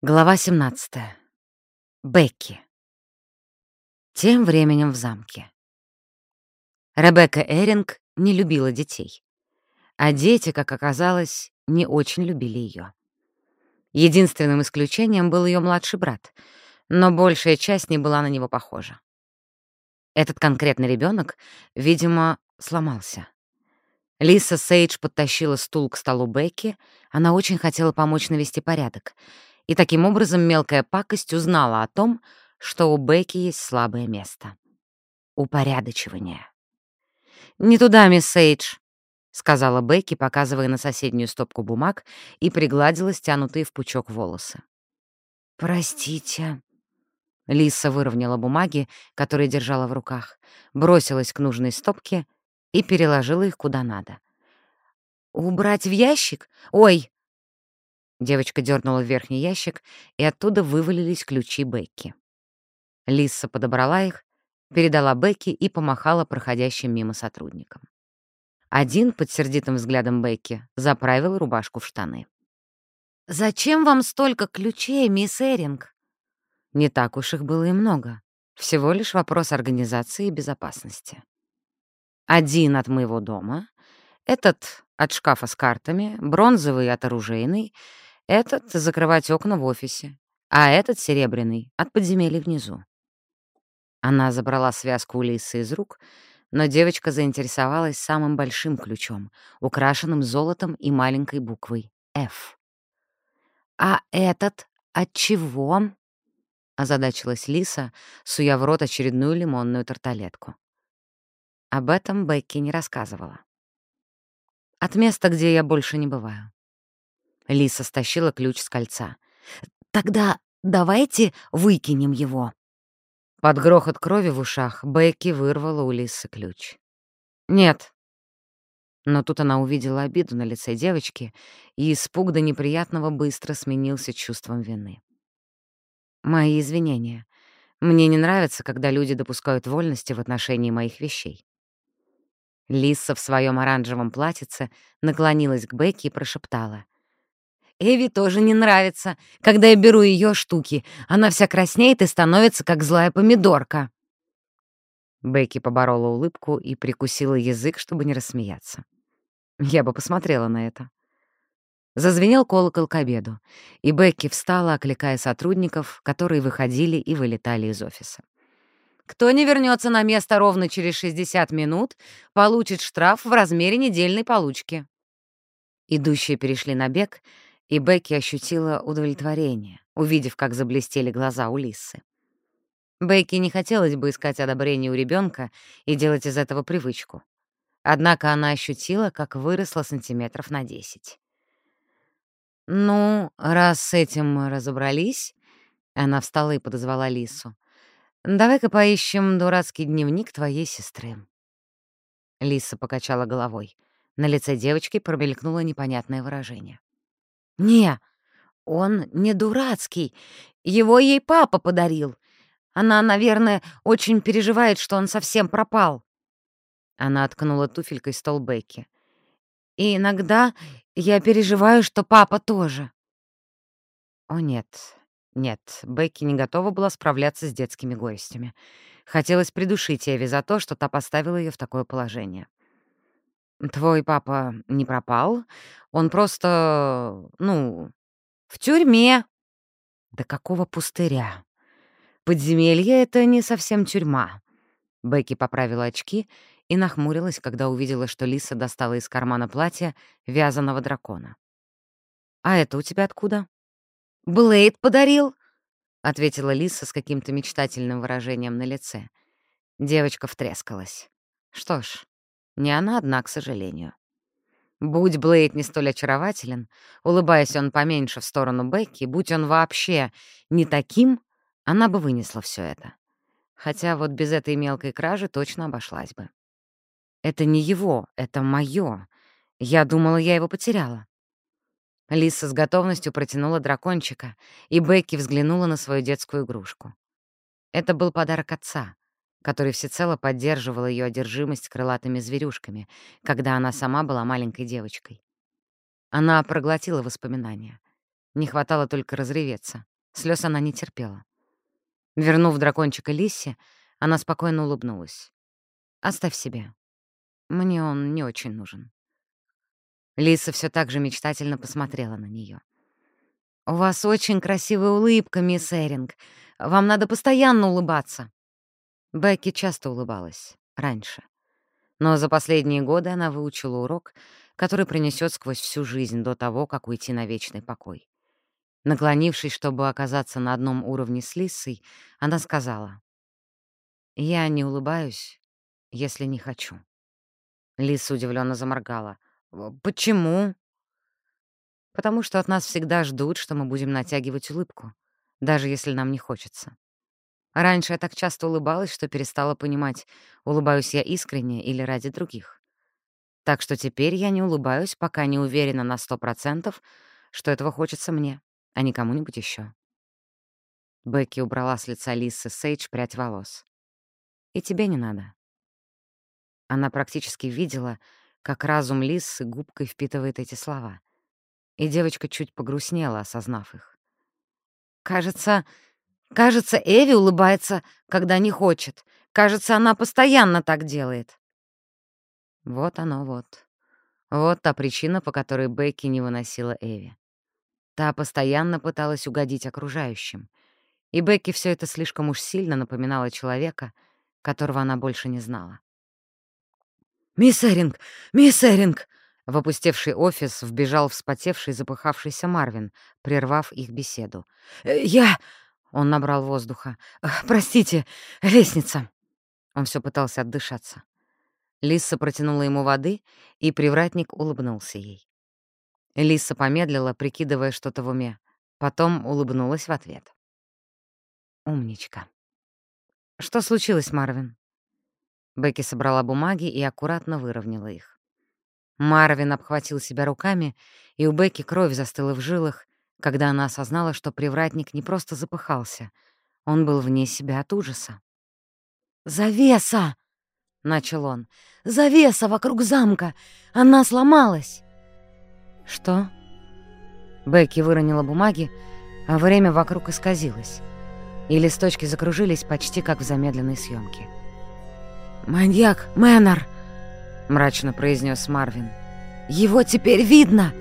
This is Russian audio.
Глава 17. Бекки. Тем временем в замке. Ребекка Эринг не любила детей. А дети, как оказалось, не очень любили ее. Единственным исключением был ее младший брат, но большая часть не была на него похожа. Этот конкретный ребенок, видимо, сломался. Лиса Сейдж подтащила стул к столу Бекки, она очень хотела помочь навести порядок — и таким образом мелкая пакость узнала о том, что у Бекки есть слабое место. Упорядочивание. «Не туда, мисс Сейдж», — сказала Бекки, показывая на соседнюю стопку бумаг и пригладила стянутые в пучок волосы. «Простите». Лиса выровняла бумаги, которые держала в руках, бросилась к нужной стопке и переложила их куда надо. «Убрать в ящик? Ой, Девочка дернула верхний ящик, и оттуда вывалились ключи Бекки. Лисса подобрала их, передала Бекки и помахала проходящим мимо сотрудникам. Один, под сердитым взглядом Бекки, заправил рубашку в штаны. «Зачем вам столько ключей, мисс Эринг?» Не так уж их было и много. Всего лишь вопрос организации и безопасности. Один от моего дома, этот от шкафа с картами, бронзовый от оружейной — этот — закрывать окна в офисе, а этот — серебряный, от подземелья внизу. Она забрала связку у Лисы из рук, но девочка заинтересовалась самым большим ключом, украшенным золотом и маленькой буквой «Ф». «А этот от чего?» — озадачилась Лиса, суя в рот очередную лимонную тарталетку. Об этом Бекки не рассказывала. «От места, где я больше не бываю». Лиса стащила ключ с кольца. «Тогда давайте выкинем его». Под грохот крови в ушах Бекки вырвала у Лисы ключ. «Нет». Но тут она увидела обиду на лице девочки, и испуг до неприятного быстро сменился чувством вины. «Мои извинения. Мне не нравится, когда люди допускают вольности в отношении моих вещей». Лиса в своем оранжевом платьице наклонилась к Бекки и прошептала — Эви тоже не нравится, когда я беру ее штуки. Она вся краснеет и становится, как злая помидорка». Бекки поборола улыбку и прикусила язык, чтобы не рассмеяться. Я бы посмотрела на это. Зазвенел колокол к обеду, и Бекки встала, окликая сотрудников, которые выходили и вылетали из офиса. «Кто не вернется на место ровно через 60 минут, получит штраф в размере недельной получки». Идущие перешли на бег — и Бекки ощутила удовлетворение, увидев, как заблестели глаза у Лисы. Бекки не хотелось бы искать одобрение у ребенка и делать из этого привычку. Однако она ощутила, как выросла сантиметров на десять. «Ну, раз с этим мы разобрались...» Она встала и подозвала Лису. «Давай-ка поищем дурацкий дневник твоей сестры». Лиса покачала головой. На лице девочки промелькнуло непонятное выражение. «Не, он не дурацкий. Его ей папа подарил. Она, наверное, очень переживает, что он совсем пропал». Она откнула туфелькой стол Бекки. «И иногда я переживаю, что папа тоже». О нет, нет, Бекки не готова была справляться с детскими горестями. Хотелось придушить Эви за то, что та поставила ее в такое положение. Твой папа не пропал? Он просто, ну, в тюрьме. Да какого пустыря? Подземелье — это не совсем тюрьма. Бекки поправила очки и нахмурилась, когда увидела, что Лиса достала из кармана платья вязаного дракона. «А это у тебя откуда?» «Блейд подарил», — ответила Лиса с каким-то мечтательным выражением на лице. Девочка втрескалась. Что ж, не она одна, к сожалению. Будь Блейд не столь очарователен, улыбаясь он поменьше в сторону Бекки, будь он вообще не таким, она бы вынесла все это. Хотя вот без этой мелкой кражи точно обошлась бы. Это не его, это моё. Я думала, я его потеряла. Лиса с готовностью протянула дракончика, и Бекки взглянула на свою детскую игрушку. Это был подарок отца который всецело поддерживал ее одержимость крылатыми зверюшками, когда она сама была маленькой девочкой. Она проглотила воспоминания. Не хватало только разреветься. Слез она не терпела. Вернув дракончика Лиссе, она спокойно улыбнулась. «Оставь себе. Мне он не очень нужен». Лиса все так же мечтательно посмотрела на нее. «У вас очень красивая улыбка, мисс Эринг. Вам надо постоянно улыбаться». Бекки часто улыбалась. Раньше. Но за последние годы она выучила урок, который принесет сквозь всю жизнь до того, как уйти на вечный покой. Наклонившись, чтобы оказаться на одном уровне с Лиссой, она сказала, «Я не улыбаюсь, если не хочу». Лиса удивленно заморгала. «Почему?» «Потому что от нас всегда ждут, что мы будем натягивать улыбку, даже если нам не хочется. Раньше я так часто улыбалась, что перестала понимать, улыбаюсь я искренне или ради других. Так что теперь я не улыбаюсь, пока не уверена на сто процентов, что этого хочется мне, а не кому-нибудь еще. Бекки убрала с лица Лисы Сейдж прядь волос. «И тебе не надо». Она практически видела, как разум Лисы губкой впитывает эти слова. И девочка чуть погрустнела, осознав их. «Кажется, Кажется, Эви улыбается, когда не хочет. Кажется, она постоянно так делает. Вот оно вот. Вот та причина, по которой Бекки не выносила Эви. Та постоянно пыталась угодить окружающим. И Бекки все это слишком уж сильно напоминало человека, которого она больше не знала. «Мисс Эринг! Мисс Эринг!» В опустевший офис вбежал вспотевший запыхавшийся Марвин, прервав их беседу. «Э, «Я...» Он набрал воздуха. «Простите, лестница!» Он все пытался отдышаться. Лиса протянула ему воды, и привратник улыбнулся ей. Лиса помедлила, прикидывая что-то в уме. Потом улыбнулась в ответ. «Умничка». «Что случилось, Марвин?» Бекки собрала бумаги и аккуратно выровняла их. Марвин обхватил себя руками, и у Бекки кровь застыла в жилах, когда она осознала, что привратник не просто запыхался, он был вне себя от ужаса. «Завеса!» — начал он. «Завеса вокруг замка! Она сломалась!» «Что?» Бекки выронила бумаги, а время вокруг исказилось, и листочки закружились почти как в замедленной съемке. «Маньяк Мэннер!» — мрачно произнес Марвин. «Его теперь видно!»